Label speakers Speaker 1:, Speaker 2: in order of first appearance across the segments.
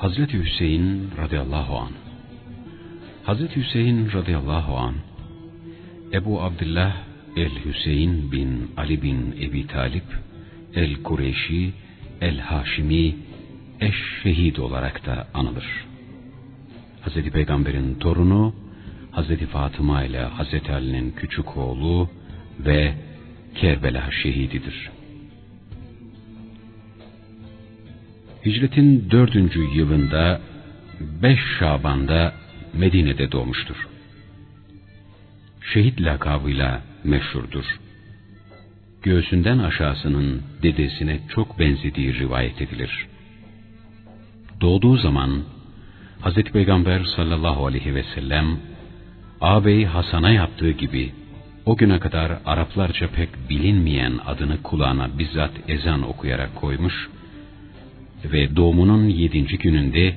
Speaker 1: Hazreti Hüseyin radıyallahu an. Hazreti Hüseyin radıyallahu an Ebu Abdullah el-Hüseyin bin Ali bin Ebi Talip el-Kureyşi el-Haşimi eş-şehid olarak da anılır. Hazreti Peygamber'in torunu, Hazreti Fatıma ile Hazreti Ali'nin küçük oğlu ve Kerbela şehididir. Hicretin dördüncü yılında beş Şaban'da Medine'de doğmuştur. Şehit lakabıyla meşhurdur. Göğsünden aşağısının dedesine çok benzediği rivayet edilir. Doğduğu zaman Hz. Peygamber sallallahu aleyhi ve sellem ağabey Hasan'a yaptığı gibi o güne kadar Araplarca pek bilinmeyen adını kulağına bizzat ezan okuyarak koymuş ve doğumunun yedinci gününde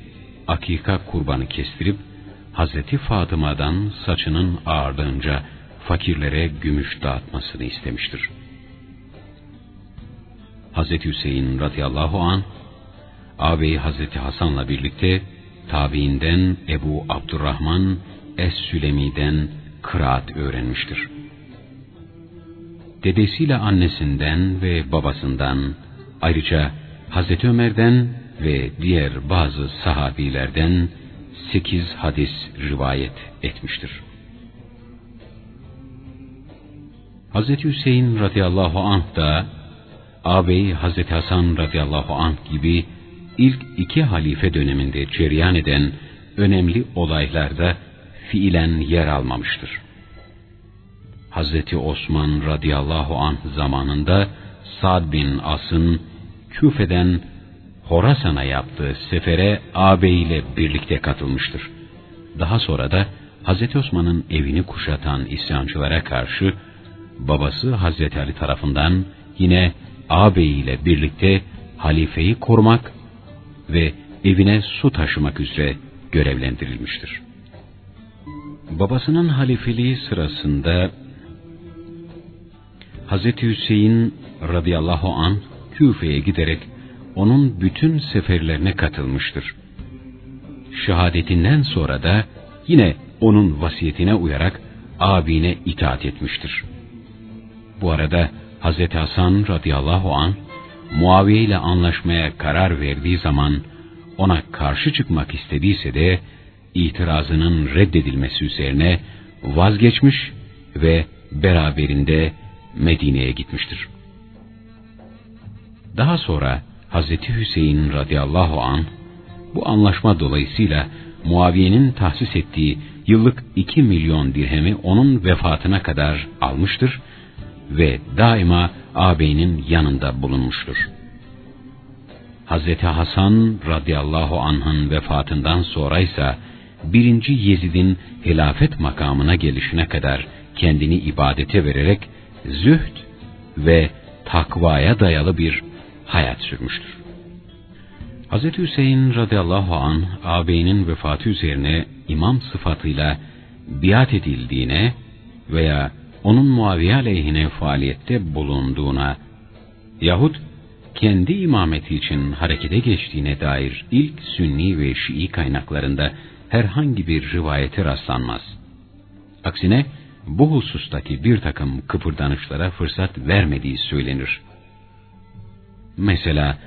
Speaker 1: akika kurbanı kestirip Hazreti Fatıma'dan saçının ağardığınca fakirlere gümüş dağıtmasını istemiştir. Hazreti Hüseyin radıyallahu an ağabeyi Hazreti Hasan'la birlikte tabiinden Ebu Abdurrahman Es-Sülemi'den kıraat öğrenmiştir. Dedesiyle annesinden ve babasından ayrıca Hazreti Ömer'den ve diğer bazı sahabilerden sekiz hadis rivayet etmiştir. Hazreti Hüseyin radıyallahu anh da ağabey Hazreti Hasan radıyallahu anh gibi ilk iki halife döneminde cereyan eden önemli olaylarda fiilen yer almamıştır. Hazreti Osman radıyallahu anh zamanında Sad bin As'ın Küfe'den Horasan'a yaptığı sefere ağabeyiyle birlikte katılmıştır. Daha sonra da Hazreti Osman'ın evini kuşatan isyancılara karşı babası Hazreti Ali tarafından yine ağabeyiyle birlikte halifeyi korumak ve evine su taşımak üzere görevlendirilmiştir. Babasının halifeliği sırasında Hazreti Hüseyin radıyallahu an Küfe'ye giderek onun bütün seferlerine katılmıştır. Şehadetinden sonra da yine onun vasiyetine uyarak abine itaat etmiştir. Bu arada Hz. Hasan radıyallahu an Muaviye ile anlaşmaya karar verdiği zaman ona karşı çıkmak istediyse de itirazının reddedilmesi üzerine vazgeçmiş ve beraberinde Medine'ye gitmiştir. Daha sonra Hazreti Hüseyin radıyallahu an bu anlaşma dolayısıyla Muaviye'nin tahsis ettiği yıllık iki milyon dirhemi onun vefatına kadar almıştır ve daima ağabeyinin yanında bulunmuştur. Hazreti Hasan radıyallahu anh'ın vefatından sonra ise birinci Yezid'in hilafet makamına gelişine kadar kendini ibadete vererek zühd ve takvaya dayalı bir hayat sürmüştür. Hz. Hüseyin radıyallahu an ağabeyinin vefatı üzerine imam sıfatıyla biat edildiğine veya onun Muaviye aleyhine faaliyette bulunduğuna yahut kendi imameti için harekete geçtiğine dair ilk Sünni ve Şii kaynaklarında herhangi bir rivayete rastlanmaz. Aksine bu husustaki bir takım kıpırdanışlara fırsat vermediği söylenir. Mesela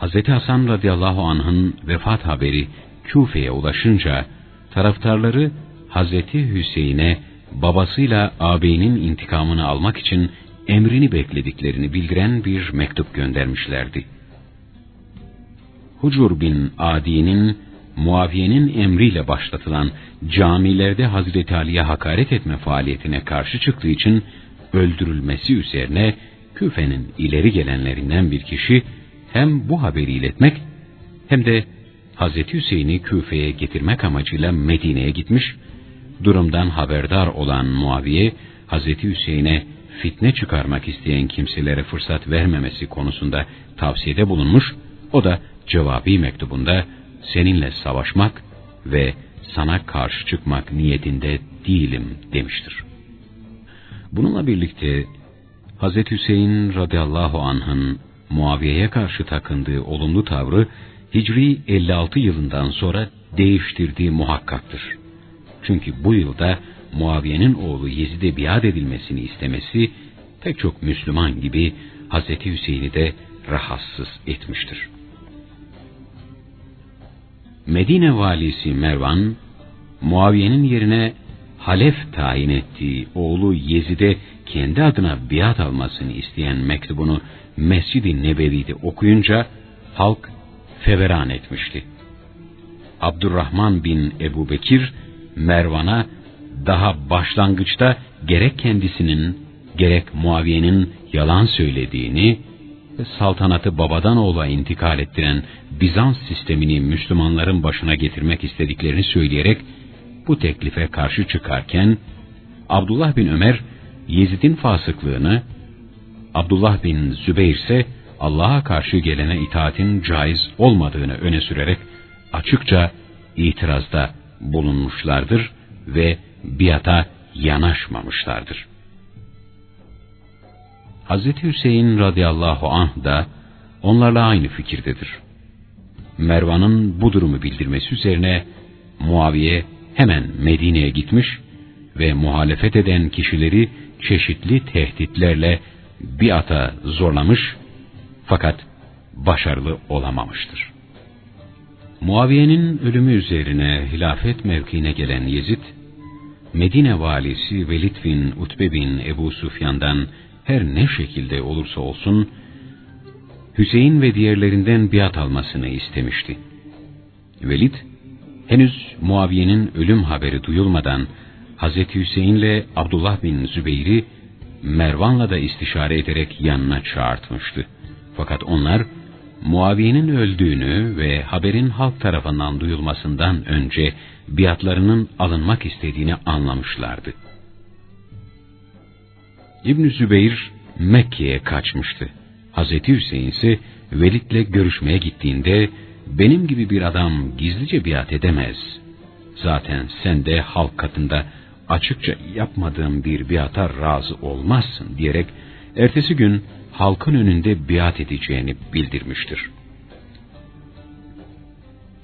Speaker 1: Hz. Hasan radıyallahu anh'ın vefat haberi Küfe'ye ulaşınca taraftarları Hz. Hüseyin'e babasıyla ağabeyinin intikamını almak için emrini beklediklerini bildiren bir mektup göndermişlerdi. Hucur bin Adi'nin Muaviye'nin emriyle başlatılan camilerde Hazreti Ali'ye hakaret etme faaliyetine karşı çıktığı için öldürülmesi üzerine Küfe'nin ileri gelenlerinden bir kişi hem bu haberi iletmek hem de Hazreti Hüseyin'i Küfe'ye getirmek amacıyla Medine'ye gitmiş, durumdan haberdar olan Muaviye, Hazreti Hüseyin'e fitne çıkarmak isteyen kimselere fırsat vermemesi konusunda tavsiyede bulunmuş, o da cevabi mektubunda seninle savaşmak ve sana karşı çıkmak niyetinde değilim demiştir. Bununla birlikte Hz. Hüseyin radıyallahu anh'ın Muaviye'ye karşı takındığı olumlu tavrı Hicri 56 yılından sonra değiştirdiği muhakkaktır. Çünkü bu yılda Muaviye'nin oğlu Yezid'e biat edilmesini istemesi pek çok Müslüman gibi Hz. Hüseyin'i de rahatsız etmiştir. Medine valisi Mervan, Muaviye'nin yerine Halef tayin ettiği oğlu Yezid'e kendi adına biat almasını isteyen mektubunu Mescid-i Nebevi'de okuyunca halk feveran etmişti. Abdurrahman bin Ebu Bekir, Mervan'a daha başlangıçta gerek kendisinin gerek Muaviye'nin yalan söylediğini ve saltanatı babadan oğula intikal ettiren Bizans sistemini Müslümanların başına getirmek istediklerini söyleyerek bu teklife karşı çıkarken Abdullah bin Ömer Yezid'in fasıklığını, Abdullah bin Zübeyir ise Allah'a karşı gelene itaatin caiz olmadığını öne sürerek açıkça itirazda bulunmuşlardır ve biata yanaşmamışlardır. Hz. Hüseyin radıyallahu anh da onlarla aynı fikirdedir. Mervan'ın bu durumu bildirmesi üzerine Muaviye hemen Medine'ye gitmiş ve muhalefet eden kişileri çeşitli tehditlerle biata zorlamış fakat başarılı olamamıştır. Muaviye'nin ölümü üzerine hilafet mevkiine gelen Yezid, Medine valisi Velid bin Utbe bin Ebu Sufyan'dan her ne şekilde olursa olsun, Hüseyin ve diğerlerinden biat almasını istemişti. Velid, henüz Muaviye'nin ölüm haberi duyulmadan Hz. Hüseyin'le Abdullah bin Zübeyir'i Mervan'la da istişare ederek yanına çağırtmıştı. Fakat onlar Muaviye'nin öldüğünü ve haberin halk tarafından duyulmasından önce biatlarının alınmak istediğini anlamışlardı. İbn Zübeyir Mekke'ye kaçmıştı. Hazreti Hüseyin ise Velid'le görüşmeye gittiğinde benim gibi bir adam gizlice biat edemez. Zaten sen de halk katında açıkça yapmadığım bir biata razı olmazsın diyerek ertesi gün halkın önünde biat edeceğini bildirmiştir.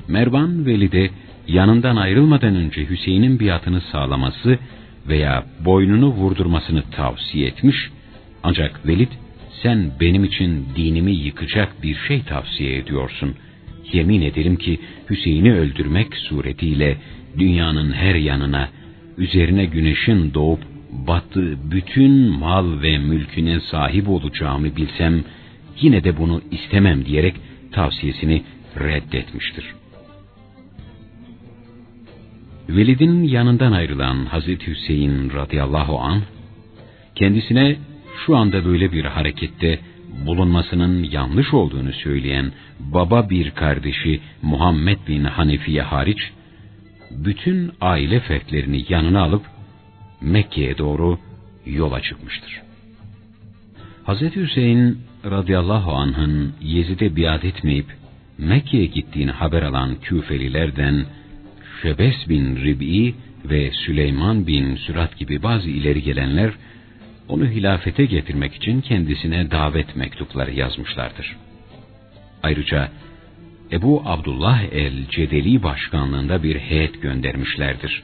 Speaker 1: Mervan Veli yanından ayrılmadan önce Hüseyin'in biatını sağlaması veya boynunu vurdurmasını tavsiye etmiş, ancak Velid sen benim için dinimi yıkacak bir şey tavsiye ediyorsun. Yemin ederim ki Hüseyin'i öldürmek suretiyle dünyanın her yanına, üzerine güneşin doğup battığı bütün mal ve mülküne sahip olacağımı bilsem, yine de bunu istemem diyerek tavsiyesini reddetmiştir. Velid'in yanından ayrılan Hazreti Hüseyin radıyallahu an kendisine şu anda böyle bir harekette bulunmasının yanlış olduğunu söyleyen baba bir kardeşi Muhammed bin Hanefi'ye hariç, bütün aile fertlerini yanına alıp Mekke'ye doğru yola çıkmıştır. Hz. Hüseyin radıyallahu anh'ın Yezid'e biat etmeyip Mekke'ye gittiğini haber alan Küfelilerden Şebes bin Rib'i ve Süleyman bin Sürat gibi bazı ileri gelenler onu hilafete getirmek için kendisine davet mektupları yazmışlardır. Ayrıca Ebu Abdullah el-Cedeli başkanlığında bir heyet göndermişlerdir.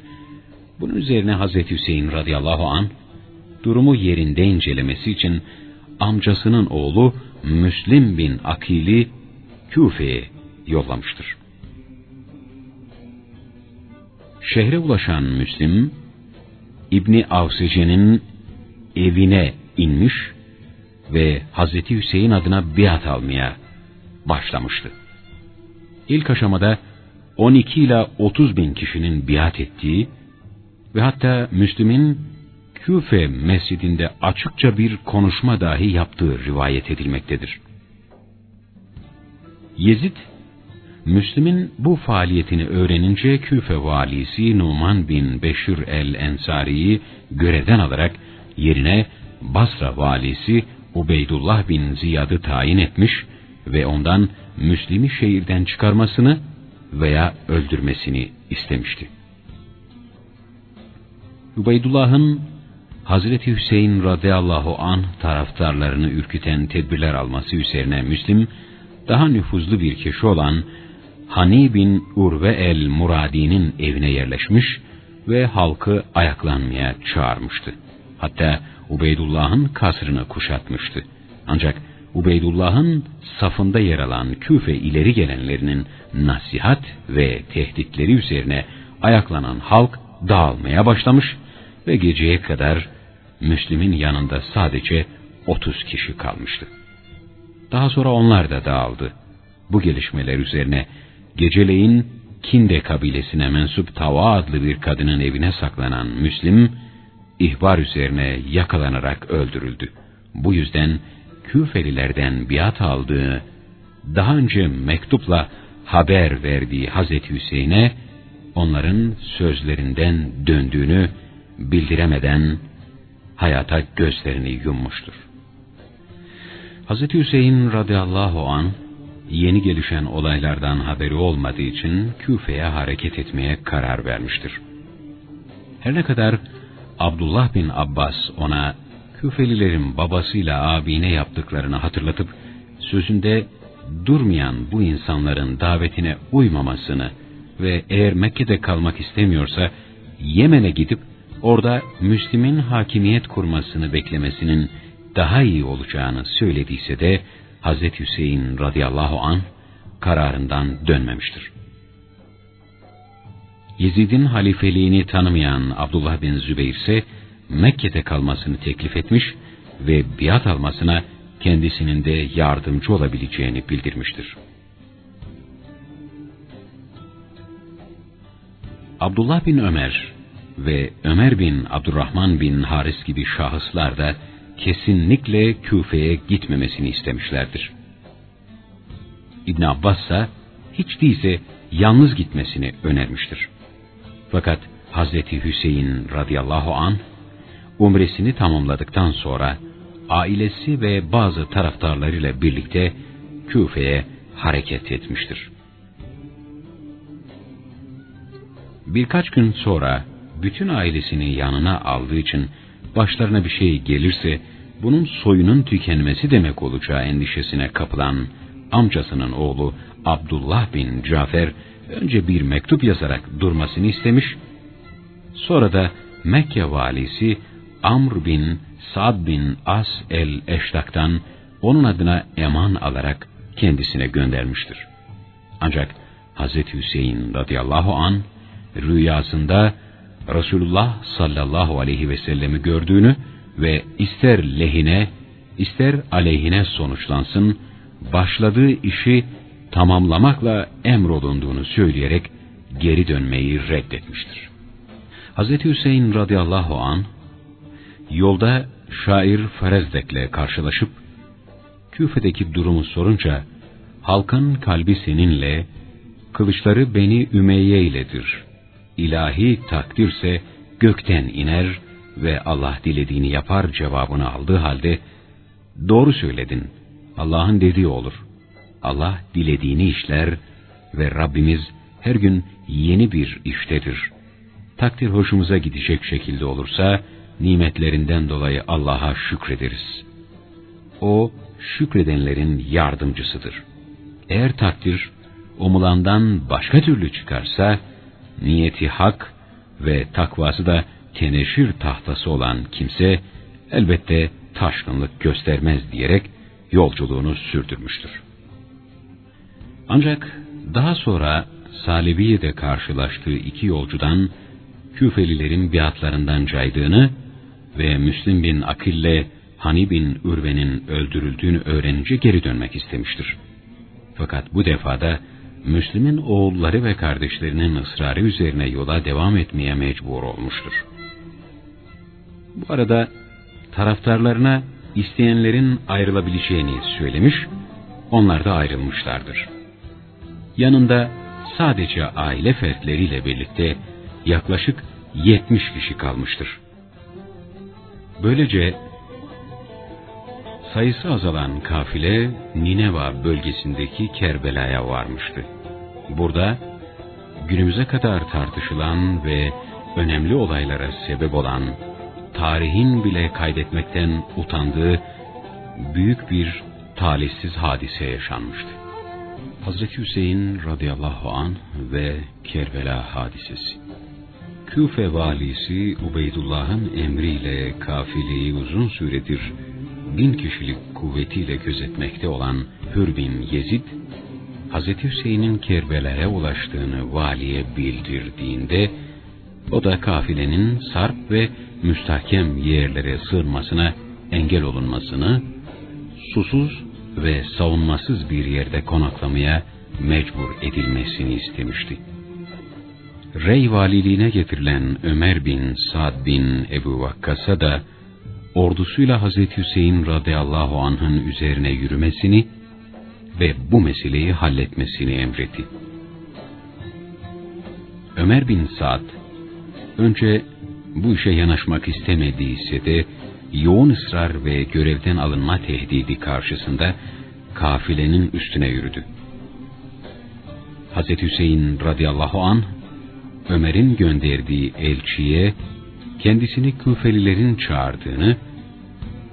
Speaker 1: Bunun üzerine Hazreti Hüseyin radıyallahu an durumu yerinde incelemesi için amcasının oğlu Müslim bin Akil'i Küfe'ye yollamıştır. Şehre ulaşan Müslim, İbni Avsece'nin evine inmiş ve Hazreti Hüseyin adına biat almaya başlamıştı. İlk aşamada 12 ile 30 bin kişinin biat ettiği ve hatta Müslüm'ün Küfe mescidinde açıkça bir konuşma dahi yaptığı rivayet edilmektedir. Yezid, Müslüm'ün bu faaliyetini öğrenince Küfe valisi Numan bin Beşir el-Ensari'yi görevden alarak yerine Basra valisi Ubeydullah bin Ziyad'ı tayin etmiş ve ondan Müslim'i şehirden çıkarmasını veya öldürmesini istemişti. Ubeydullah'ın Hazreti Hüseyin radıyallahu an taraftarlarını ürküten tedbirler alması üzerine Müslim, daha nüfuzlu bir kişi olan Hani bin Urve el Muradi'nin evine yerleşmiş ve halkı ayaklanmaya çağırmıştı. Hatta Ubeydullah'ın kasrını kuşatmıştı. Ancak Ubeydullah'ın safında yer alan Küfe ileri gelenlerinin nasihat ve tehditleri üzerine ayaklanan halk dağılmaya başlamış ve geceye kadar Müslim'in yanında sadece 30 kişi kalmıştı. Daha sonra onlar da dağıldı. Bu gelişmeler üzerine geceleyin Kinde kabilesine mensup Tava adlı bir kadının evine saklanan Müslim, ihbar üzerine yakalanarak öldürüldü. Bu yüzden Küfelilerden biat aldığı, daha önce mektupla haber verdiği Hazreti Hüseyin'e onların sözlerinden döndüğünü bildiremeden hayata gözlerini yummuştur. Hazreti Hüseyin radıyallahu an yeni gelişen olaylardan haberi olmadığı için Küfe'ye hareket etmeye karar vermiştir. Her ne kadar Abdullah bin Abbas ona Küfelilerin babasıyla abine yaptıklarını hatırlatıp sözünde durmayan bu insanların davetine uymamasını ve eğer Mekke'de kalmak istemiyorsa Yemen'e gidip orada Müslim'in hakimiyet kurmasını beklemesinin daha iyi olacağını söylediyse de Hazreti Hüseyin radıyallahu an kararından dönmemiştir. Yezid'in halifeliğini tanımayan Abdullah bin Zübeyir ise Mekke'de kalmasını teklif etmiş ve biat almasına kendisinin de yardımcı olabileceğini bildirmiştir. Abdullah bin Ömer ve Ömer bin Abdurrahman bin Haris gibi şahıslar da kesinlikle Küfe'ye gitmemesini istemişlerdir. İbn Abbas ise hiç değilse yalnız gitmesini önermiştir. Fakat Hazreti Hüseyin radıyallahu an umresini tamamladıktan sonra ailesi ve bazı taraftarlarıyla birlikte Küfe'ye hareket etmiştir. Birkaç gün sonra bütün ailesini yanına aldığı için başlarına bir şey gelirse bunun soyunun tükenmesi demek olacağı endişesine kapılan amcasının oğlu Abdullah bin Cafer önce bir mektup yazarak durmasını istemiş, sonra da Mekke valisi Amr bin Sad bin As el-Eştak'tan onun adına eman alarak kendisine göndermiştir. Ancak Hz. Hüseyin radıyallahu an rüyasında Resulullah sallallahu aleyhi ve sellemi gördüğünü ve ister lehine ister aleyhine sonuçlansın başladığı işi tamamlamakla emrolunduğunu söyleyerek geri dönmeyi reddetmiştir. Hz. Hüseyin radıyallahu an yolda şair Ferezdek'le karşılaşıp Küfe'deki durumu sorunca halkın kalbi seninle, kılıçları Beni Ümeyye iledir. İlahi takdirse gökten iner ve Allah dilediğini yapar cevabını aldığı halde doğru söyledin. Allah'ın dediği olur. Allah dilediğini işler ve Rabbimiz her gün yeni bir iştedir. Takdir hoşumuza gidecek şekilde olursa nimetlerinden dolayı Allah'a şükrederiz. O şükredenlerin yardımcısıdır. Eğer takdir umulandan başka türlü çıkarsa niyeti hak ve takvası da teneşir tahtası olan kimse elbette taşkınlık göstermez diyerek yolculuğunu sürdürmüştür. Ancak daha sonra Salibiye'de karşılaştığı iki yolcudan Küfelilerin biatlarından caydığını ve Müslim bin Akil'le Hani bin Ürve'nin öldürüldüğünü öğrenince geri dönmek istemiştir. Fakat bu defada Müslim'in oğulları ve kardeşlerinin ısrarı üzerine yola devam etmeye mecbur olmuştur. Bu arada taraftarlarına isteyenlerin ayrılabileceğini söylemiş, onlar da ayrılmışlardır. Yanında sadece aile fertleriyle birlikte yaklaşık 70 kişi kalmıştır. Böylece sayısı azalan kafile Nineva bölgesindeki Kerbela'ya varmıştı. Burada günümüze kadar tartışılan ve önemli olaylara sebep olan tarihin bile kaydetmekten utandığı büyük bir talihsiz hadise yaşanmıştı. Hazreti Hüseyin radıyallahu an ve Kerbela hadisesi. Küfe valisi Ubeydullah'ın emriyle kafileyi uzun süredir bin kişilik kuvvetiyle gözetmekte olan Hür bin Yezid, Hazreti Hüseyin'in Kerbela'ya ulaştığını valiye bildirdiğinde, o da kafilenin sarp ve müstahkem yerlere sığınmasına engel olunmasını, susuz ve savunmasız bir yerde konaklamaya mecbur edilmesini istemişti. Rey valiliğine getirilen Ömer bin Sa'd bin Ebu Vakkas'a da ordusuyla Hazreti Hüseyin radıyallahu anh'ın üzerine yürümesini ve bu meseleyi halletmesini emretti. Ömer bin Sa'd önce bu işe yanaşmak istemediyse de yoğun ısrar ve görevden alınma tehdidi karşısında kafilenin üstüne yürüdü. Hz. Hüseyin radıyallahu an Ömer'in gönderdiği elçiye kendisini Küfelilerin çağırdığını,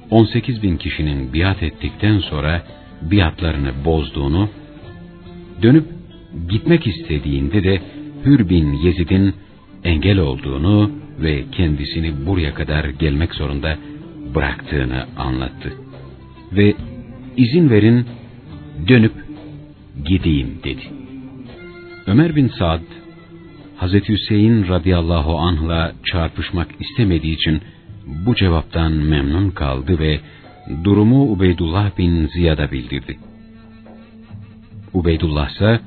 Speaker 1: 18 bin kişinin biat ettikten sonra biatlarını bozduğunu, dönüp gitmek istediğinde de Hür bin Yezid'in engel olduğunu ve kendisini buraya kadar gelmek zorunda bıraktığını anlattı. Ve izin verin dönüp gideyim dedi. Ömer bin Sad, Hazreti Hüseyin radıyallahu anh'la çarpışmak istemediği için bu cevaptan memnun kaldı ve durumu Ubeydullah bin Ziyad'a bildirdi. Ubeydullah ise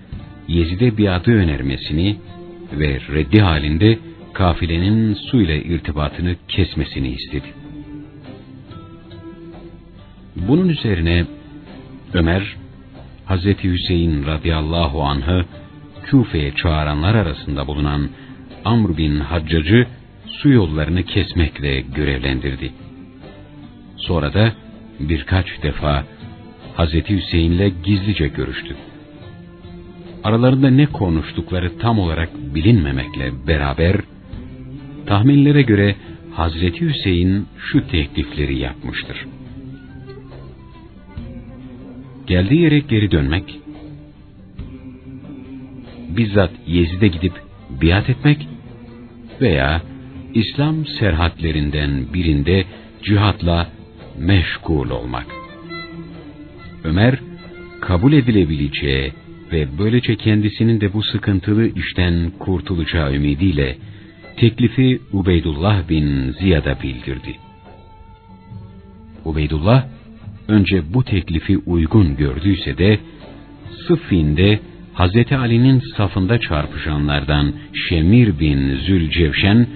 Speaker 1: Yezid'e biatı önermesini ve reddi halinde kafilenin su ile irtibatını kesmesini istedi. Bunun üzerine Ömer, Hazreti Hüseyin radıyallahu anh'ı Küfe'ye çağıranlar arasında bulunan Amr bin Haccac'ı su yollarını kesmekle görevlendirdi. Sonra da birkaç defa Hazreti Hüseyin'le gizlice görüştü. Aralarında ne konuştukları tam olarak bilinmemekle beraber, tahminlere göre Hazreti Hüseyin şu teklifleri yapmıştır. Geldiği yere geri dönmek, bizzat Yezid'e gidip biat etmek veya İslam serhatlerinden birinde cihatla meşgul olmak. Ömer, kabul edilebileceği ve böylece kendisinin de bu sıkıntılı işten kurtulacağı ümidiyle teklifi Ubeydullah bin Ziyad'a bildirdi. Ubeydullah, önce bu teklifi uygun gördüyse de, Sıffin'de Hz. Ali'nin safında çarpışanlardan Şemir bin Zülcevşen,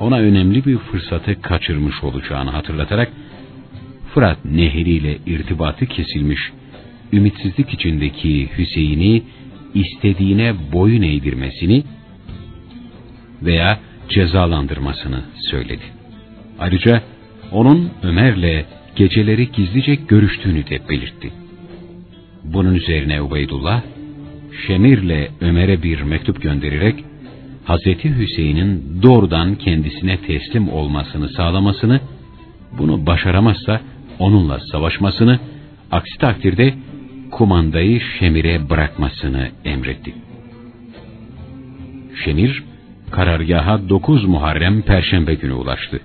Speaker 1: ona önemli bir fırsatı kaçırmış olacağını hatırlatarak, Fırat nehriyle irtibatı kesilmiş, ümitsizlik içindeki Hüseyin'i istediğine boyun eğdirmesini veya cezalandırmasını söyledi. Ayrıca onun Ömer'le geceleri gizlice görüştüğünü de belirtti. Bunun üzerine Ubeydullah, Şemir'le Ömer'e bir mektup göndererek, Hazreti Hüseyin'in doğrudan kendisine teslim olmasını sağlamasını, bunu başaramazsa onunla savaşmasını, aksi takdirde kumandayı Şemir'e bırakmasını emretti. Şemir, karargaha 9 Muharrem Perşembe günü ulaştı.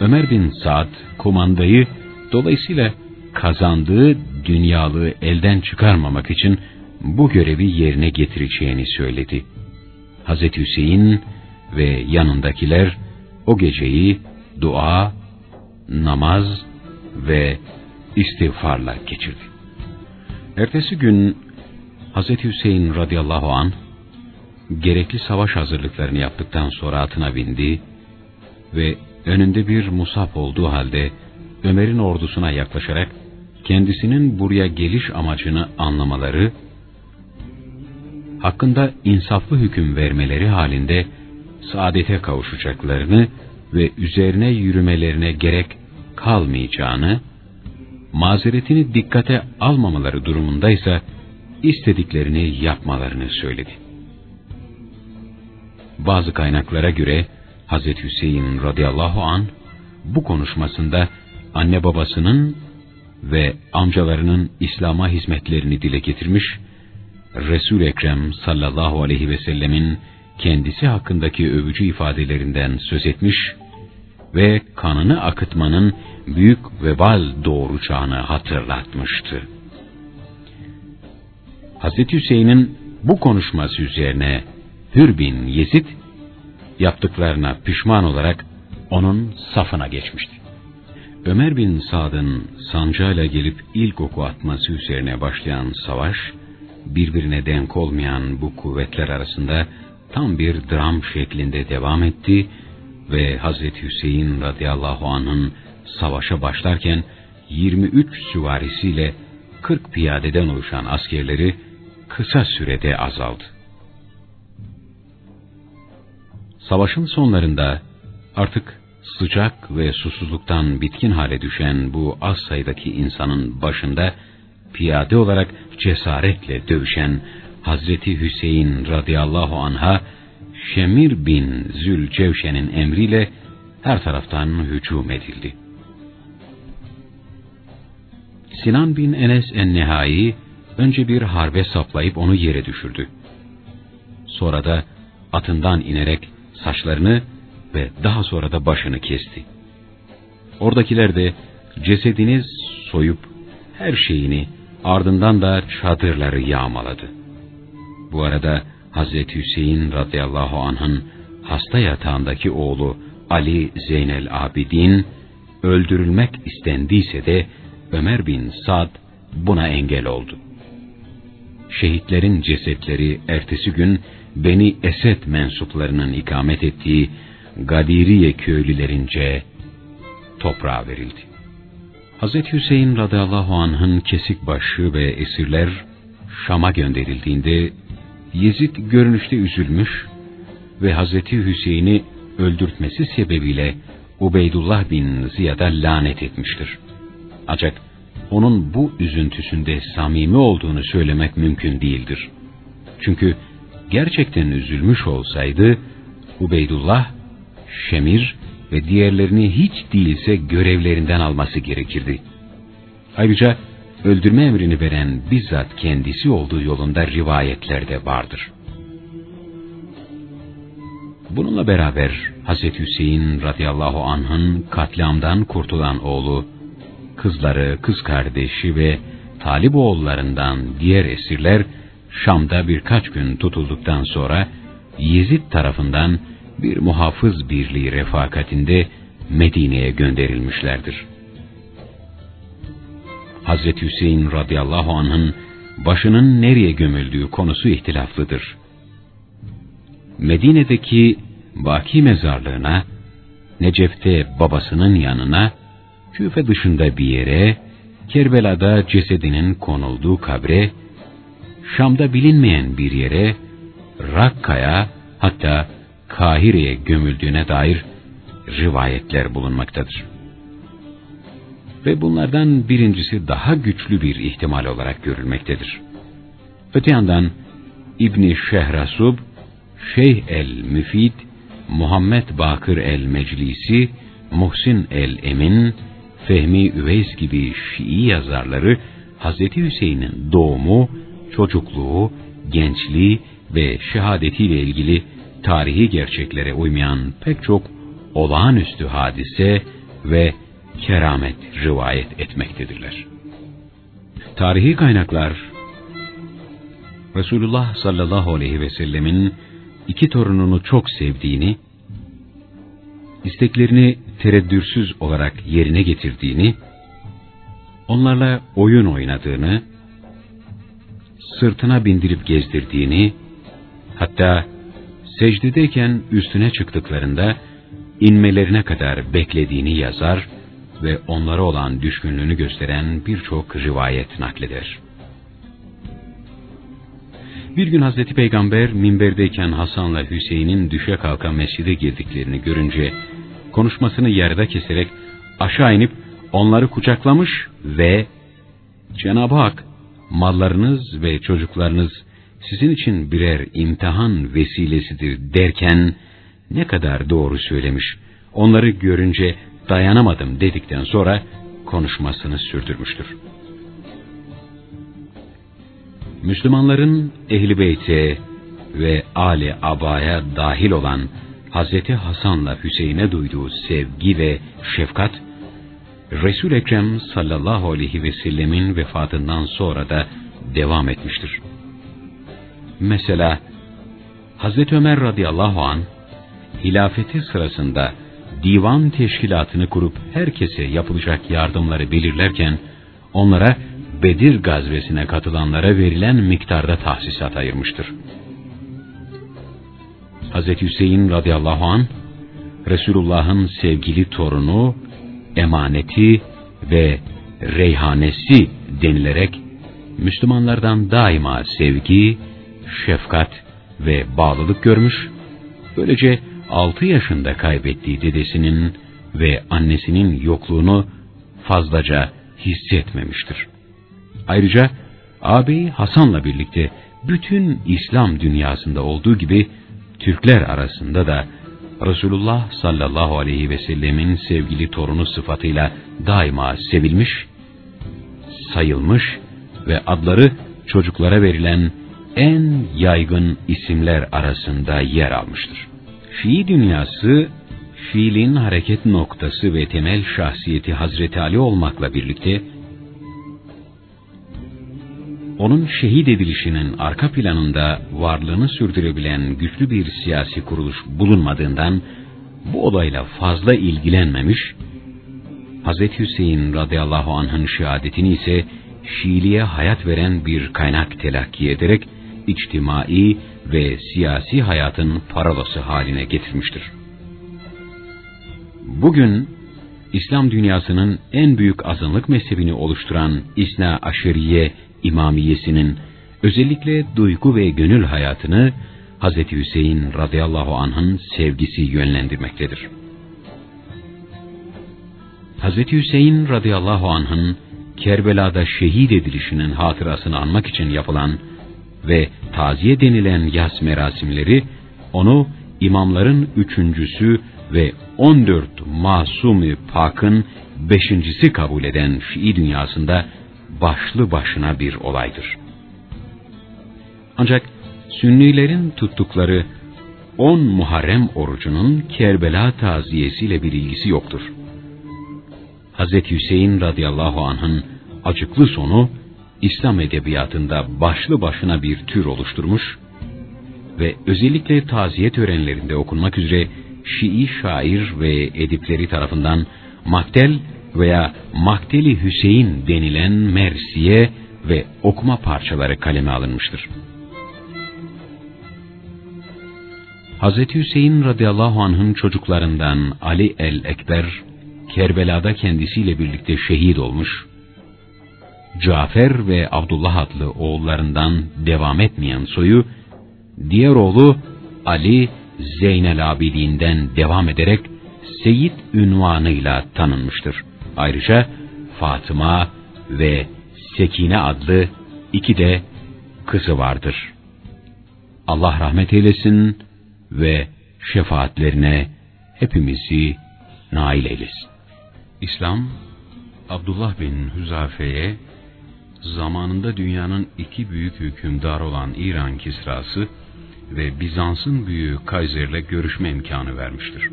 Speaker 1: Ömer bin Saad kumandayı dolayısıyla kazandığı dünyalığı elden çıkarmamak için bu görevi yerine getireceğini söyledi. Hazreti Hüseyin ve yanındakiler o geceyi dua, namaz ve istiğfarla geçirdi. Ertesi gün Hazreti Hüseyin radıyallahu an gerekli savaş hazırlıklarını yaptıktan sonra atına bindi ve önünde bir musab olduğu halde Ömer'in ordusuna yaklaşarak kendisinin buraya geliş amacını anlamaları, hakkında insaflı hüküm vermeleri halinde saadete kavuşacaklarını ve üzerine yürümelerine gerek kalmayacağını, mazeretini dikkate almamaları durumundaysa istediklerini yapmalarını söyledi. Bazı kaynaklara göre Hz. Hüseyin radıyallahu an bu konuşmasında anne babasının ve amcalarının İslam'a hizmetlerini dile getirmiş resul Ekrem sallallahu aleyhi ve sellemin kendisi hakkındaki övücü ifadelerinden söz etmiş ve kanını akıtmanın büyük vebal doğuracağını hatırlatmıştı. Hazreti Hüseyin'in bu konuşması üzerine Hür bin Yezid yaptıklarına pişman olarak onun safına geçmişti. Ömer bin Sad'ın sancayla gelip ilk oku atması üzerine başlayan savaş, birbirine denk olmayan bu kuvvetler arasında tam bir dram şeklinde devam etti ve Hazreti Hüseyin radıyallahu anh'ın savaşa başlarken 23 süvarisiyle 40 piyadeden oluşan askerleri kısa sürede azaldı. Savaşın sonlarında artık sıcak ve susuzluktan bitkin hale düşen bu az sayıdaki insanın başında piyade olarak cesaretle dövüşen Hazreti Hüseyin radıyallahu anha Şemir bin Zülcevşen'in emriyle her taraftan hücum edildi. Sinan bin Enes en-Nihai önce bir harbe saplayıp onu yere düşürdü. Sonra da atından inerek saçlarını ve daha sonra da başını kesti. Oradakiler de cesedini soyup her şeyini ardından da çadırları yağmaladı. Bu arada Hazreti Hüseyin radıyallahu anh'ın hasta yatağındaki oğlu Ali Zeynel Abidin öldürülmek istendiyse de Ömer bin Sad buna engel oldu. Şehitlerin cesetleri ertesi gün Beni Esed mensuplarının ikamet ettiği Gadiriye köylülerince toprağa verildi. Hz. Hüseyin radıyallahu anh'ın kesik başı ve esirler Şam'a gönderildiğinde Yezid görünüşte üzülmüş ve Hz. Hüseyin'i öldürtmesi sebebiyle Ubeydullah bin Ziyad'a lanet etmiştir. Ancak onun bu üzüntüsünde samimi olduğunu söylemek mümkün değildir. Çünkü gerçekten üzülmüş olsaydı, Ubeydullah, Şemir ve diğerlerini hiç değilse görevlerinden alması gerekirdi. Ayrıca öldürme emrini veren bizzat kendisi olduğu yolunda rivayetler de vardır. Bununla beraber Hz. Hüseyin radıyallahu anh'ın katliamdan kurtulan oğlu, kızları, kız kardeşi ve talip oğullarından diğer esirler Şam'da birkaç gün tutulduktan sonra Yezid tarafından bir muhafız birliği refakatinde Medine'ye gönderilmişlerdir. Hazreti Hüseyin radıyallahu anh'ın başının nereye gömüldüğü konusu ihtilaflıdır. Medine'deki Baki mezarlığına, Necef'te babasının yanına, Küfe dışında bir yere, Kerbela'da cesedinin konulduğu kabre, Şam'da bilinmeyen bir yere, Rakka'ya hatta Kahire'ye gömüldüğüne dair rivayetler bulunmaktadır. Ve bunlardan birincisi daha güçlü bir ihtimal olarak görülmektedir. Öte yandan İbni Şehrasub, Şeyh el-Müfid, Muhammed Bakır el-Meclisi, Muhsin el-Emin, Fehmi Üveys gibi Şii yazarları Hz. Hüseyin'in doğumu, çocukluğu, gençliği ve şehadetiyle ilgili tarihi gerçeklere uymayan pek çok olağanüstü hadise ve keramet rivayet etmektedirler. Tarihi kaynaklar Resulullah sallallahu aleyhi ve sellemin iki torununu çok sevdiğini, isteklerini tereddürsüz olarak yerine getirdiğini, onlarla oyun oynadığını, sırtına bindirip gezdirdiğini, hatta secdedeyken üstüne çıktıklarında inmelerine kadar beklediğini yazar ve onlara olan düşkünlüğünü gösteren birçok rivayet nakleder. Bir gün Hazreti Peygamber minberdeyken Hasan'la Hüseyin'in düşe kalka mescide girdiklerini görünce konuşmasını yarıda keserek aşağı inip onları kucaklamış ve Cenab-ı Hak mallarınız ve çocuklarınız sizin için birer imtihan vesilesidir derken ne kadar doğru söylemiş. Onları görünce dayanamadım dedikten sonra konuşmasını sürdürmüştür. Müslümanların Ehl-i Beyt'e ve Ali Aba'ya dahil olan Hazreti Hasan'la Hüseyin'e duyduğu sevgi ve şefkat, resul Ekrem sallallahu aleyhi ve sellemin vefatından sonra da devam etmiştir. Mesela Hazreti Ömer radıyallahu an hilafeti sırasında divan teşkilatını kurup herkese yapılacak yardımları belirlerken onlara Bedir gazvesine katılanlara verilen miktarda tahsisat ayırmıştır. Hz. Hüseyin radıyallahu an Resulullah'ın sevgili torunu, emaneti ve reyhanesi denilerek Müslümanlardan daima sevgi, şefkat ve bağlılık görmüş, böylece 6 yaşında kaybettiği dedesinin ve annesinin yokluğunu fazlaca hissetmemiştir. Ayrıca ağabeyi Hasan'la birlikte bütün İslam dünyasında olduğu gibi Türkler arasında da Resulullah sallallahu aleyhi ve sellemin sevgili torunu sıfatıyla daima sevilmiş, sayılmış ve adları çocuklara verilen en yaygın isimler arasında yer almıştır. Şii dünyası, fiilin hareket noktası ve temel şahsiyeti Hazreti Ali olmakla birlikte, onun şehit edilişinin arka planında varlığını sürdürebilen güçlü bir siyasi kuruluş bulunmadığından, bu olayla fazla ilgilenmemiş, Hz. Hüseyin radıyallahu anh'ın şehadetini ise Şiiliğe hayat veren bir kaynak telakki ederek, içtimai ve siyasi hayatın paralası haline getirmiştir. Bugün İslam dünyasının en büyük azınlık mezhebini oluşturan İsna Aşeriye İmamiyesinin özellikle duygu ve gönül hayatını Hz. Hüseyin radıyallahu anh'ın sevgisi yönlendirmektedir. Hz. Hüseyin radıyallahu anh'ın Kerbela'da şehit edilişinin hatırasını anmak için yapılan ve taziye denilen yas merasimleri onu imamların üçüncüsü ve 14 masumi pakın beşincisi kabul eden Şii dünyasında başlı başına bir olaydır. Ancak Sünnilerin tuttukları 10 Muharrem orucunun Kerbela taziyesiyle bir ilgisi yoktur. Hz. Hüseyin radıyallahu anh'ın acıklı sonu İslam edebiyatında başlı başına bir tür oluşturmuş ve özellikle taziye törenlerinde okunmak üzere Şii şair ve edipleri tarafından Maktel veya Makteli Hüseyin denilen mersiye ve okuma parçaları kaleme alınmıştır. Hz. Hüseyin radıyallahu anh'ın çocuklarından Ali el-Ekber, Kerbela'da kendisiyle birlikte şehit olmuş Cafer ve Abdullah adlı oğullarından devam etmeyen soyu, diğer oğlu Ali Zeynel Abidin'den devam ederek Seyit ünvanıyla tanınmıştır. Ayrıca Fatıma ve Sekine adlı iki de kızı vardır. Allah rahmet eylesin ve şefaatlerine hepimizi nail eylesin. İslam, Abdullah bin Hüzafe'ye zamanında dünyanın iki büyük hükümdar olan İran Kisrası ve Bizans'ın büyüğü Kaiser'le görüşme imkanı vermiştir.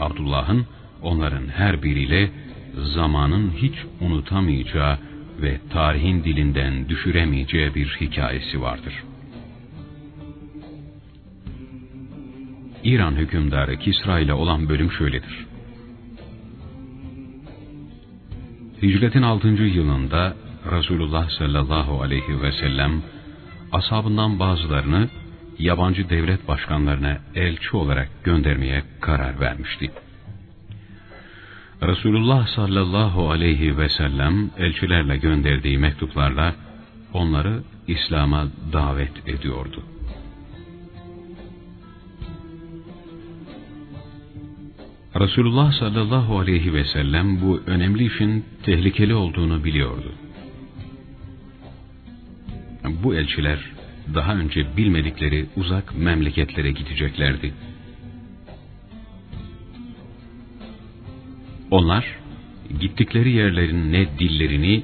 Speaker 1: Abdullah'ın onların her biriyle zamanın hiç unutamayacağı ve tarihin dilinden düşüremeyeceği bir hikayesi vardır. İran hükümdarı Kisra ile olan bölüm şöyledir. Hicretin 6. yılında Resulullah sallallahu aleyhi ve sellem ashabından bazılarını yabancı devlet başkanlarına elçi olarak göndermeye karar vermişti. Resulullah sallallahu aleyhi ve sellem elçilerle gönderdiği mektuplarla onları İslam'a davet ediyordu. Resulullah sallallahu aleyhi ve sellem bu önemli işin tehlikeli olduğunu biliyordu. Bu elçiler daha önce bilmedikleri uzak memleketlere gideceklerdi. Onlar gittikleri yerlerin ne dillerini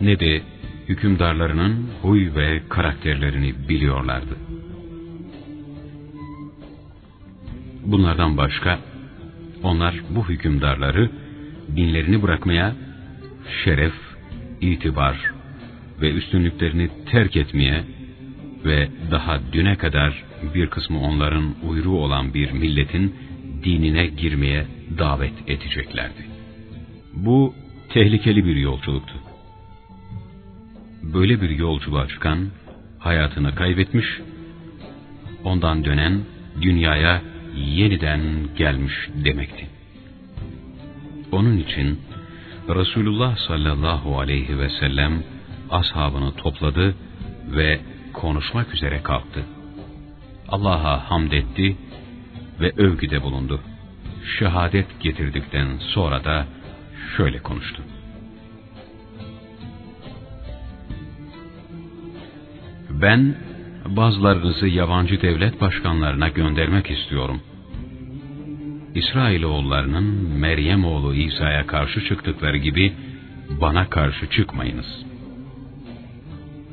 Speaker 1: ne de hükümdarlarının huy ve karakterlerini biliyorlardı. Bunlardan başka onlar bu hükümdarları dinlerini bırakmaya, şeref, itibar ve üstünlüklerini terk etmeye ve daha düne kadar bir kısmı onların uyruğu olan bir milletin dinine girmeye davet edeceklerdi. Bu tehlikeli bir yolculuktu. Böyle bir yolculuğa çıkan hayatını kaybetmiş, ondan dönen dünyaya yeniden gelmiş demekti. Onun için Resulullah sallallahu aleyhi ve sellem ashabını topladı ve konuşmak üzere kalktı. Allah'a hamd etti ve övgüde bulundu. Şehadet getirdikten sonra da şöyle konuştu. Ben bazılarınızı yabancı devlet başkanlarına göndermek istiyorum. İsrailoğullarının Meryem oğlu İsa'ya karşı çıktıkları gibi bana karşı çıkmayınız.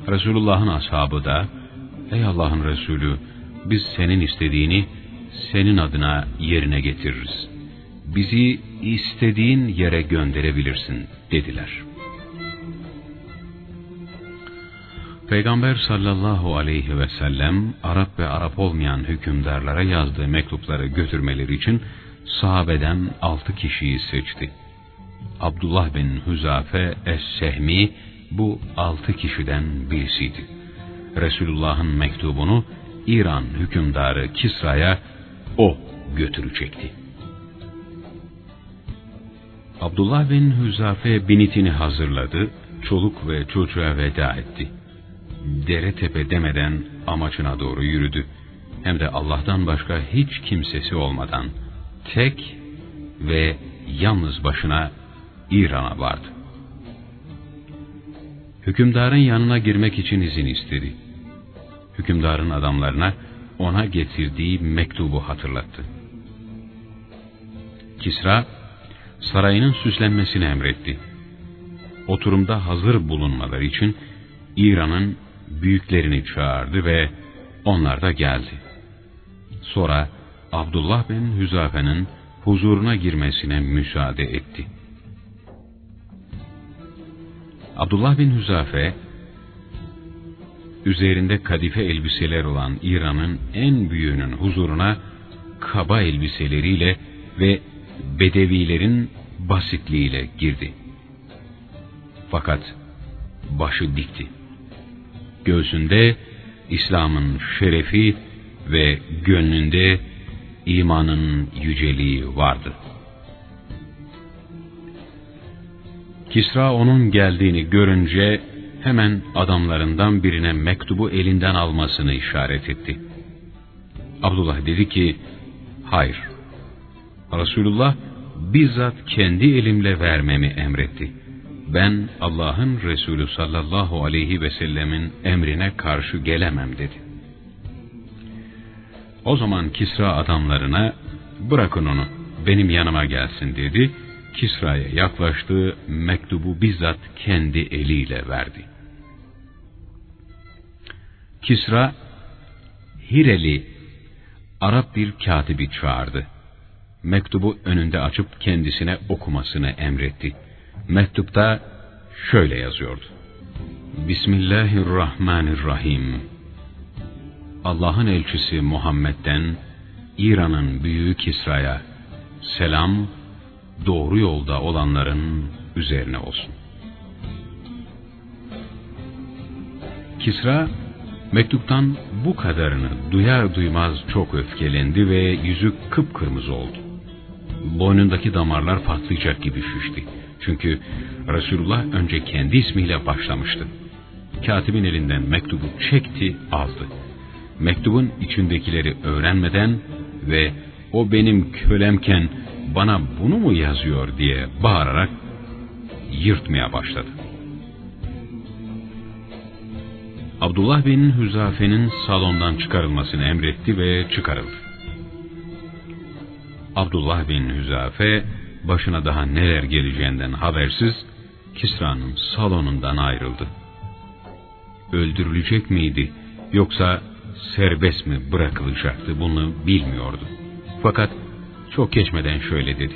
Speaker 1: Resulullah'ın ashabı da, Ey Allah'ın Resulü, biz senin istediğini senin adına yerine getiririz. Bizi istediğin yere gönderebilirsin dediler.'' Peygamber sallallahu aleyhi ve sellem Arap ve Arap olmayan hükümdarlara yazdığı mektupları götürmeleri için sahabeden altı kişiyi seçti. Abdullah bin Hüzafe Es-Sehmi bu altı kişiden birisiydi. Resulullah'ın mektubunu İran hükümdarı Kisra'ya o götürecekti. Abdullah bin Hüzafe binitini hazırladı, çoluk ve çocuğa veda etti dere tepe demeden amacına doğru yürüdü. Hem de Allah'tan başka hiç kimsesi olmadan tek ve yalnız başına İran'a vardı. Hükümdarın yanına girmek için izin istedi. Hükümdarın adamlarına ona getirdiği mektubu hatırlattı. Kisra, sarayının süslenmesini emretti. Oturumda hazır bulunmaları için İran'ın büyüklerini çağırdı ve onlar da geldi. Sonra Abdullah bin Hüzafe'nin huzuruna girmesine müsaade etti. Abdullah bin Hüzafe, üzerinde kadife elbiseler olan İran'ın en büyüğünün huzuruna kaba elbiseleriyle ve bedevilerin basitliğiyle girdi. Fakat başı dikti göğsünde İslam'ın şerefi ve gönlünde imanın yüceliği vardı. Kisra onun geldiğini görünce hemen adamlarından birine mektubu elinden almasını işaret etti. Abdullah dedi ki, hayır. Resulullah bizzat kendi elimle vermemi emretti ben Allah'ın Resulü sallallahu aleyhi ve sellemin emrine karşı gelemem dedi. O zaman Kisra adamlarına bırakın onu benim yanıma gelsin dedi. Kisra'ya yaklaştı, mektubu bizzat kendi eliyle verdi. Kisra, Hireli, Arap bir katibi çağırdı. Mektubu önünde açıp kendisine okumasını emretti. Mektupta şöyle yazıyordu. Bismillahirrahmanirrahim. Allah'ın elçisi Muhammed'den İran'ın büyüğü Kisra'ya selam doğru yolda olanların üzerine olsun. Kisra mektuptan bu kadarını duyar duymaz çok öfkelendi ve yüzü kıpkırmızı oldu. Boynundaki damarlar patlayacak gibi şişti. Çünkü Resulullah önce kendi ismiyle başlamıştı. Katibin elinden mektubu çekti, aldı. Mektubun içindekileri öğrenmeden ve o benim kölemken bana bunu mu yazıyor diye bağırarak yırtmaya başladı. Abdullah bin Hüzafe'nin salondan çıkarılmasını emretti ve çıkarıldı. Abdullah bin Hüzafe başına daha neler geleceğinden habersiz Kisra'nın salonundan ayrıldı. öldürülecek miydi yoksa serbest mi bırakılacaktı bunu bilmiyordu. Fakat çok geçmeden şöyle dedi.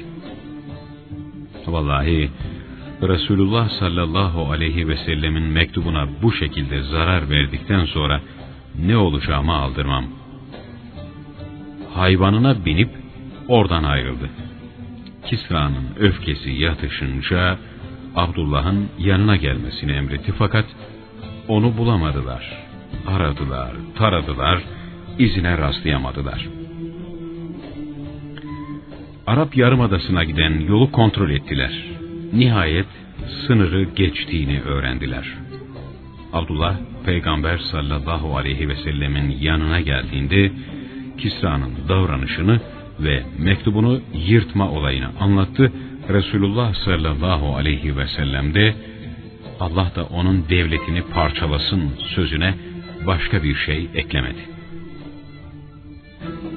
Speaker 1: Vallahi Resulullah sallallahu aleyhi ve sellemin mektubuna bu şekilde zarar verdikten sonra ne olacağımı aldırmam. Hayvanına binip oradan ayrıldı. Kisra'nın öfkesi yatışınca Abdullah'ın yanına gelmesini emretti fakat onu bulamadılar. Aradılar, taradılar, izine rastlayamadılar. Arap Yarımadası'na giden yolu kontrol ettiler. Nihayet sınırı geçtiğini öğrendiler. Abdullah Peygamber sallallahu aleyhi ve sellemin yanına geldiğinde Kisra'nın davranışını ve mektubunu yırtma olayını anlattı. Resulullah sallallahu aleyhi ve sellem de Allah da onun devletini parçalasın sözüne başka bir şey eklemedi.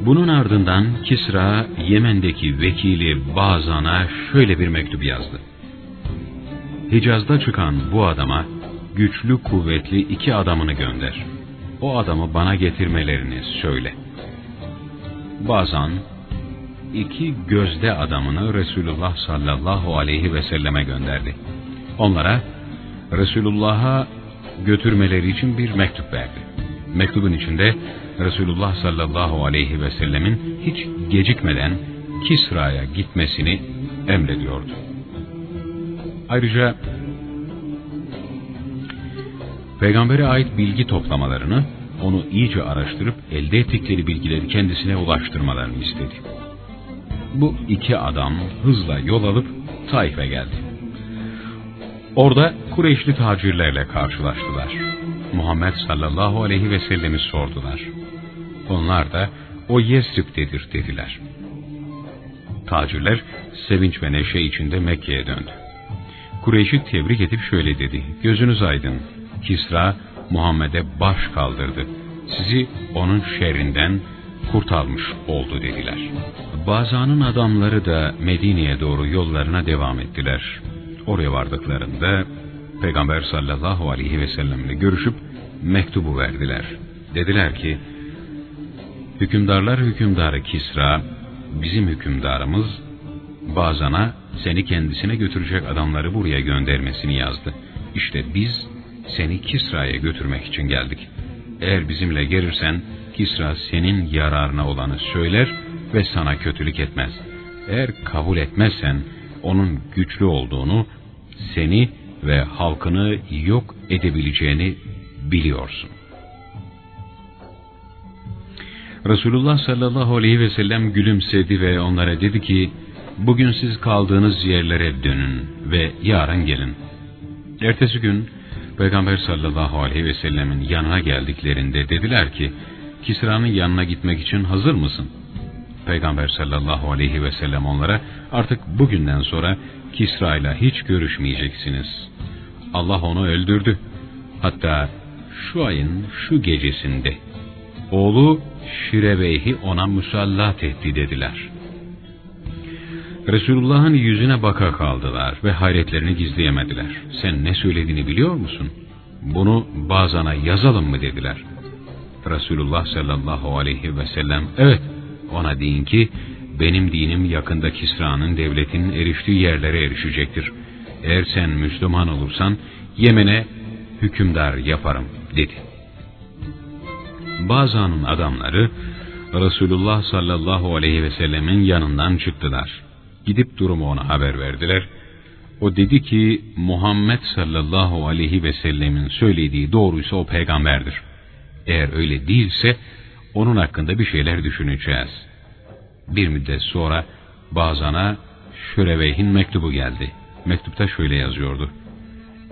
Speaker 1: Bunun ardından Kisra Yemen'deki vekili Bazan'a şöyle bir mektup yazdı. Hicaz'da çıkan bu adama güçlü kuvvetli iki adamını gönder. O adamı bana getirmelerini söyle. Bazan iki gözde adamını Resulullah sallallahu aleyhi ve selleme gönderdi. Onlara Resulullah'a götürmeleri için bir mektup verdi. Mektubun içinde Resulullah sallallahu aleyhi ve sellemin hiç gecikmeden Kisra'ya gitmesini emrediyordu. Ayrıca Peygamber'e ait bilgi toplamalarını, onu iyice araştırıp elde ettikleri bilgileri kendisine ulaştırmalarını istedi. Bu iki adam hızla yol alıp Taif'e geldi. Orada Kureyşli tacirlerle karşılaştılar. Muhammed sallallahu aleyhi ve sellemi sordular. Onlar da o Yesrib'dedir dediler. Tacirler sevinç ve neşe içinde Mekke'ye döndü. Kureyş'i tebrik edip şöyle dedi. Gözünüz aydın. Kisra Muhammed'e baş kaldırdı. Sizi onun şerrinden kurtarmış oldu dediler. Bazanın adamları da Medine'ye doğru yollarına devam ettiler. Oraya vardıklarında Peygamber sallallahu aleyhi ve sellemle görüşüp mektubu verdiler. Dediler ki, hükümdarlar hükümdarı Kisra, bizim hükümdarımız Bazan'a seni kendisine götürecek adamları buraya göndermesini yazdı. İşte biz seni Kisra'ya götürmek için geldik. Eğer bizimle gelirsen Kisra senin yararına olanı söyler ve sana kötülük etmez. Eğer kabul etmezsen onun güçlü olduğunu, seni ve halkını yok edebileceğini biliyorsun. Resulullah sallallahu aleyhi ve sellem gülümsedi ve onlara dedi ki, bugün siz kaldığınız yerlere dönün ve yarın gelin. Ertesi gün Peygamber sallallahu aleyhi ve sellemin yanına geldiklerinde dediler ki, Kisra'nın yanına gitmek için hazır mısın? Peygamber sallallahu aleyhi ve sellem onlara, artık bugünden sonra Kisra ile hiç görüşmeyeceksiniz. Allah onu öldürdü. Hatta şu ayın şu gecesinde oğlu Şirebeyhi ona musallat etti dediler. Resulullah'ın yüzüne baka kaldılar ve hayretlerini gizleyemediler. Sen ne söylediğini biliyor musun? Bunu bazana yazalım mı dediler. Resulullah sallallahu aleyhi ve sellem evet ona deyin ki benim dinim yakında Kisra'nın devletinin eriştiği yerlere erişecektir. Eğer sen Müslüman olursan Yemen'e hükümdar yaparım dedi. Bazanın adamları Resulullah sallallahu aleyhi ve sellemin yanından çıktılar. Gidip durumu ona haber verdiler. O dedi ki Muhammed sallallahu aleyhi ve sellemin söylediği doğruysa o peygamberdir. Eğer öyle değilse onun hakkında bir şeyler düşüneceğiz. Bir müddet sonra Bazan'a Şüreveyh'in mektubu geldi. Mektupta şöyle yazıyordu.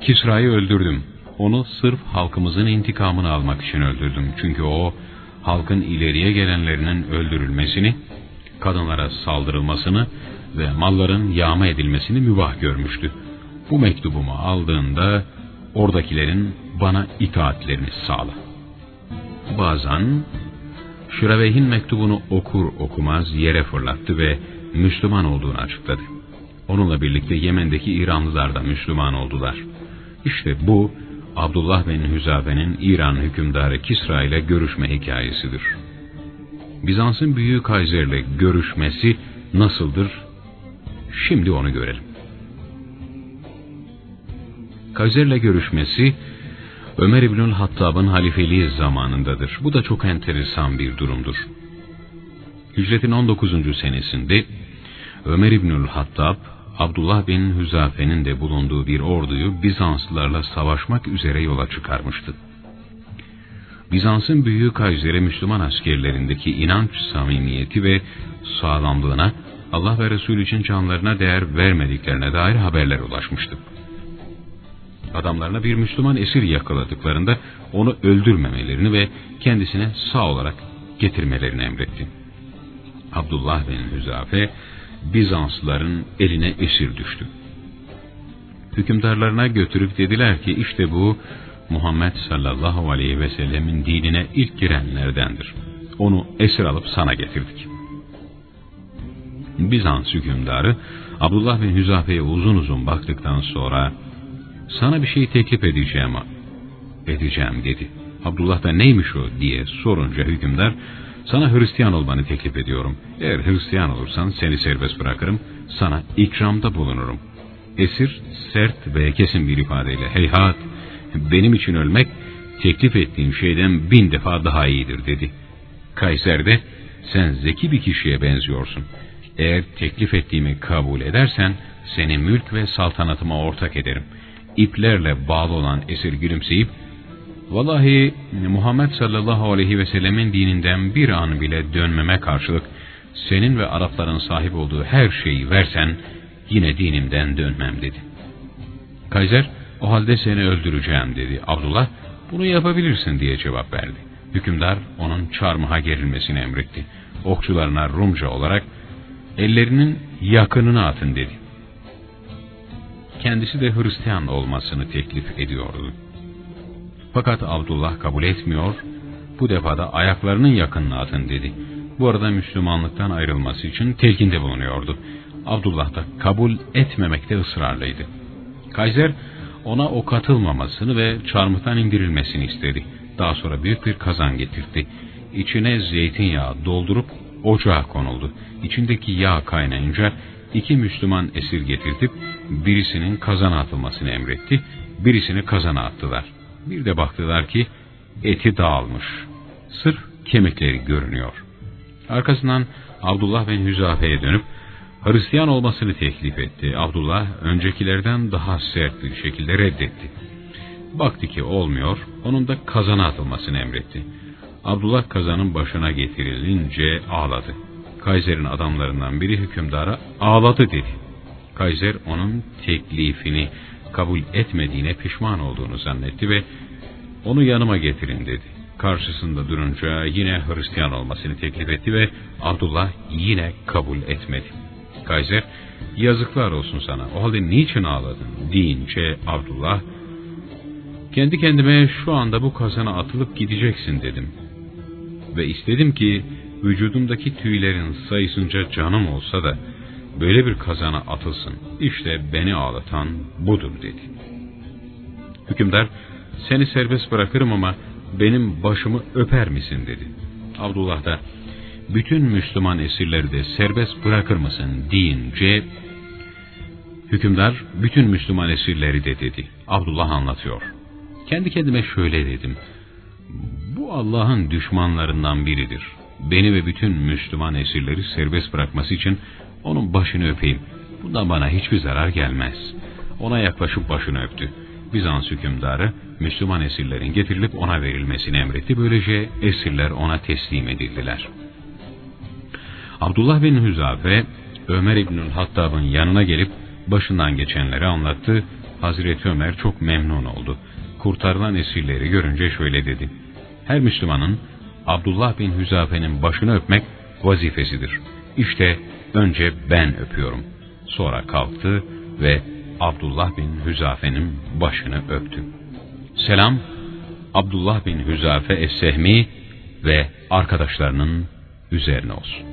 Speaker 1: Kisra'yı öldürdüm. Onu sırf halkımızın intikamını almak için öldürdüm. Çünkü o halkın ileriye gelenlerinin öldürülmesini, kadınlara saldırılmasını ve malların yağma edilmesini mübah görmüştü. Bu mektubumu aldığında oradakilerin bana itaatlerini sağla. Bazen Şüraveyh'in mektubunu okur okumaz yere fırlattı ve Müslüman olduğunu açıkladı. Onunla birlikte Yemen'deki İranlılar da Müslüman oldular. İşte bu Abdullah bin Hüzafe'nin İran hükümdarı Kisra ile görüşme hikayesidir. Bizans'ın büyüğü Kaiser'le görüşmesi nasıldır? Şimdi onu görelim. Kaiser'le görüşmesi Ömer İbnül Hattab'ın halifeliği zamanındadır. Bu da çok enteresan bir durumdur. Hicretin 19. senesinde Ömer İbnül Hattab, Abdullah bin Hüzafe'nin de bulunduğu bir orduyu Bizanslılarla savaşmak üzere yola çıkarmıştı. Bizans'ın büyüğü Kaiser'e Müslüman askerlerindeki inanç samimiyeti ve sağlamlığına Allah ve Resul için canlarına değer vermediklerine dair haberler ulaşmıştı. Adamlarına bir Müslüman esir yakaladıklarında onu öldürmemelerini ve kendisine sağ olarak getirmelerini emretti. Abdullah bin Hüzafe Bizanslıların eline esir düştü. Hükümdarlarına götürüp dediler ki işte bu Muhammed sallallahu aleyhi ve sellemin dinine ilk girenlerdendir. Onu esir alıp sana getirdik. Bizans hükümdarı Abdullah bin Hüzafe'ye uzun uzun baktıktan sonra sana bir şey teklif edeceğim edeceğim dedi. Abdullah da neymiş o diye sorunca hükümdar sana Hristiyan olmanı teklif ediyorum. Eğer Hristiyan olursan seni serbest bırakırım, sana ikramda bulunurum. Esir sert ve kesin bir ifadeyle heyhat benim için ölmek teklif ettiğim şeyden bin defa daha iyidir dedi. Kayser de sen zeki bir kişiye benziyorsun. Eğer teklif ettiğimi kabul edersen seni mülk ve saltanatıma ortak ederim. İplerle bağlı olan esir gülümseyip Vallahi Muhammed sallallahu aleyhi ve sellemin dininden bir an bile dönmeme karşılık senin ve Arapların sahip olduğu her şeyi versen yine dinimden dönmem dedi. Kaiser o halde seni öldüreceğim dedi. Abdullah bunu yapabilirsin diye cevap verdi. Hükümdar onun çarmıha gerilmesini emretti. Okçularına Rumca olarak ellerinin yakınını atın dedi. Kendisi de Hristiyan olmasını teklif ediyordu. Fakat Abdullah kabul etmiyor, bu defada ayaklarının yakınına atın dedi. Bu arada Müslümanlıktan ayrılması için telkinde bulunuyordu. Abdullah da kabul etmemekte ısrarlıydı. Kaiser ona o katılmamasını ve çarmıhtan indirilmesini istedi. Daha sonra büyük bir kazan getirdi. İçine zeytinyağı doldurup ocağa konuldu. İçindeki yağ kaynayınca iki Müslüman esir getirtip birisinin kazana atılmasını emretti, birisini kazana attılar. Bir de baktılar ki eti dağılmış. Sırf kemikleri görünüyor. Arkasından Abdullah bin Hüzafe'ye dönüp Hristiyan olmasını teklif etti. Abdullah öncekilerden daha sert bir şekilde reddetti. Baktı ki olmuyor, onun da kazana atılmasını emretti. Abdullah kazanın başına getirilince ağladı. Kaiser'in adamlarından biri hükümdara ağladı dedi. Kaiser onun teklifini kabul etmediğine pişman olduğunu zannetti ve onu yanıma getirin dedi. Karşısında durunca yine Hristiyan olmasını teklif etti ve Abdullah yine kabul etmedi. Kaiser yazıklar olsun sana o halde niçin ağladın deyince Abdullah kendi kendime şu anda bu kazana atılıp gideceksin dedim. Ve istedim ki vücudumdaki tüylerin sayısınca canım olsa da böyle bir kazana atılsın. İşte beni ağlatan budur dedi. Hükümdar seni serbest bırakırım ama benim başımı öper misin dedi. Abdullah da bütün Müslüman esirleri de serbest bırakır mısın deyince hükümdar bütün Müslüman esirleri de dedi. Abdullah anlatıyor. Kendi kendime şöyle dedim. Bu Allah'ın düşmanlarından biridir. Beni ve bütün Müslüman esirleri serbest bırakması için onun başını öpeyim. Bundan bana hiçbir zarar gelmez. Ona yaklaşıp başını öptü. Bizans hükümdarı Müslüman esirlerin getirilip ona verilmesini emretti. Böylece esirler ona teslim edildiler. Abdullah bin Hüzafe, Ömer İbnül Hattab'ın yanına gelip başından geçenleri anlattı. Hazreti Ömer çok memnun oldu. Kurtarılan esirleri görünce şöyle dedi. Her Müslümanın Abdullah bin Hüzafe'nin başını öpmek vazifesidir. İşte önce ben öpüyorum. Sonra kalktı ve Abdullah bin Hüzafe'nin başını öptü. Selam, Abdullah bin Hüzafe Es-Sehmi ve arkadaşlarının üzerine olsun.